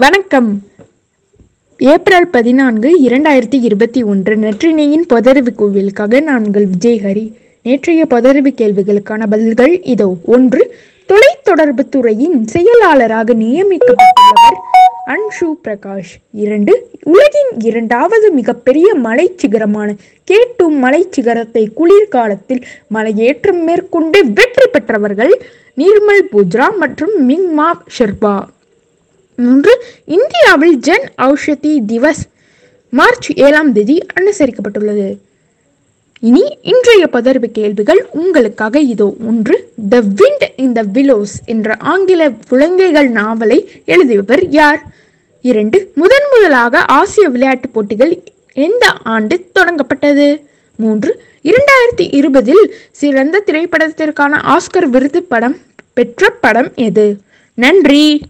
வணக்கம். ஏப்ரல் பதினான்கு இரண்டாயிரத்தி இருபத்தி ஒன்று நற்றினையின் பொதறிவு கோவிலுக்காக நான்கள் விஜய் ஹரி நேற்றைய பொதறிவு கேள்விகளுக்கான பதில்கள் இதோ. ஒன்று தொலைத்தொடர்பு துறையின் செயலாளராக நியமிக்கப்பட்டுள்ளவர் அன்ஷு பிரகாஷ். இரண்டு உலகின் இரண்டாவது மிகப்பெரிய மலைச்சிகரமான கேட்டு மலைச்சிகரத்தை குளிர்காலத்தில் மலையேற்றம் மேற்கொண்டு வெற்றி பெற்றவர்கள் நிர்மல் பூஜ்ரா மற்றும் மிங்மா ஷெர்பா. மூன்று இந்தியாவில் ஜன் ஔஷதி திவஸ் மார்ச் ஏழாம் தேதி அனுசரிக்கப்பட்டுள்ளது. இனி இன்றைய பதர்வு கேள்விகள் உங்களுக்காக இதோ. ஒன்று த விண்ட் இன் த விலோஸ் என்ற ஆங்கில குழந்தைகள் நாவலை எழுதியவர் யார்? இரண்டு முதன் முதலாக ஆசிய விளையாட்டுப் போட்டிகள் எந்த ஆண்டு தொடங்கப்பட்டது? மூன்று இரண்டாயிரத்தி இருபதில் சிறந்த திரைப்படத்திற்கான ஆஸ்கர் விருது படம் பெற்ற படம் எது? நன்றி!